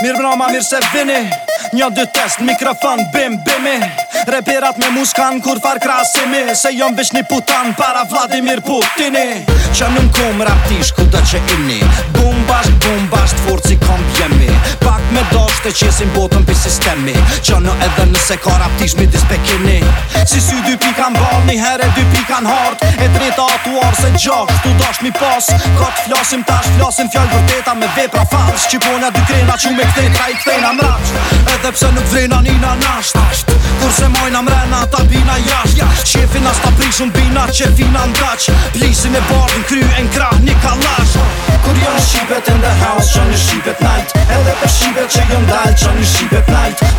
Mirë brama, mirë se vini Një dy test, mikrofon, bim, bimi Repirat me muskan, kur far krasimi Se jom vish një putan, para Vladimir Putini Qa nëm kom raptish, ku dhe që imni Bum bashk, bum bashk, forci kom pjemi Pak me dosht e qesim botën për sistemi Qa në edhe nëse ka raptish, mi dispekini Si sy dy pi kan bal, një herë e dy pi kan hart E dreta atu se gjak, tu dasht mi pas Ka të flasim tash, flasim fjallë vërteta me vepra fals Qibonja dy krena që me këtë tra i të fejna Edhe pse nuk vrena nina nasht Asht, Kur se mojna mrena ta bina jasht Jasht, qefin as ta prishun bina që fina ndaq Plisin e bardin kry e nkra një kalash Kur janë shqipet in the house që një shqipet night Edhe për shqipet që jëndal që një shqipet night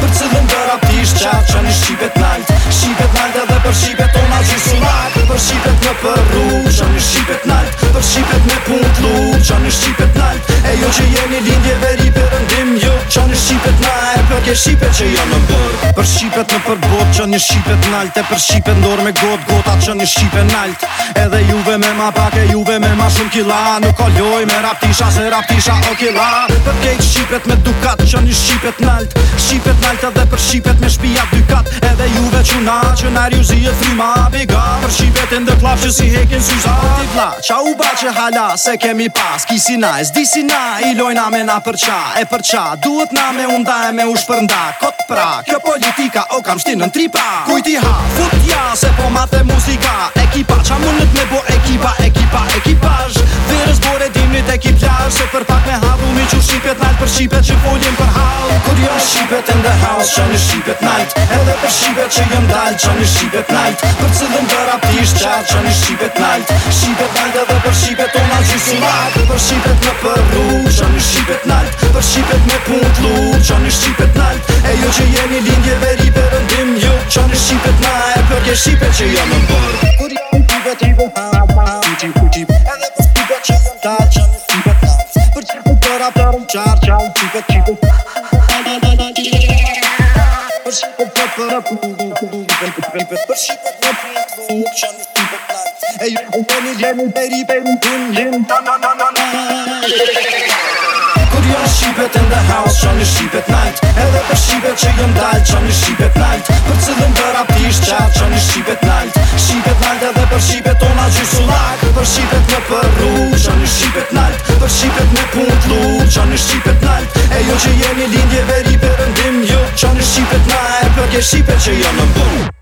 një shipet që janë jo në bërë Për shipet në përbot që një shipet në alte Për shipet dorë me gotë gotë Në një shqipe nalt Edhe juve me ma pak e juve me ma shumë kila Nuk o loj me raptisha se raptisha o kila Për kejt shqipet me dukat që një shqipe nalt Shqipe nalt edhe për Shqipet me shpijat dykat Edhe juve quna që nari u e frima biga Për Shqipet e ndër klap që si hekin suza Për t'i vla qa u ba që hala se kemi pas Kisi na e zdi si na i lojna me na për qa e për qa Duhet na me unda e me u shpërnda kot pra Kjo politika o kam shtinë në tripa Kujti ha, futja, se po mathe muzika Ekipa, qa nët me bo ekipa, ekipa, ekipaj Dhe rëzbore dimnit ekip lash Se për pak me havu mi qur shqipet nalt Për shqipet që foljim për hal Kur jo shqipet in the house, që në shqipet nalt Edhe për shqipet që jëm dal, që në shqipet nalt Për cilën për aptisht qar, që në shqipet nalt Shqipet nalt edhe për shqipet o nalt nalt Për shqipet në përru, që në shqipet nalt Për shqipet me pun me shipe që jam në borë Kur jam ty vetë i vëmë hama Kuti kuti Edhe për spika që jam tal që në Për që ku përra përra më qar qa u qipe qipu Për që ku përra përra përra përra përra përra përra përra përra përra përra përra përra E ju ku për një ljenu peri në tim lim Kur jo në shqipet in the house Qo një shqipet night Edhe për shqipet që jëm dal Qo një shqipet night për shipet në përru Qa në shipet nalt, për shipet në punt lu Qa në shipet nalt, e jo që jemi lindje veri për Jo, qa në shipet nalt, e për ke shipet që jo në bu